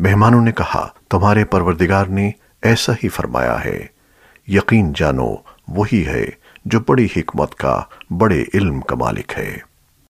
مہمانوں نے کہا، تمہارے پروردگار نے ایسا ہی فرمایا ہے۔ یقین جانو، وہی ہے جو بڑی حکمت کا، بڑے علم کا مالک ہے۔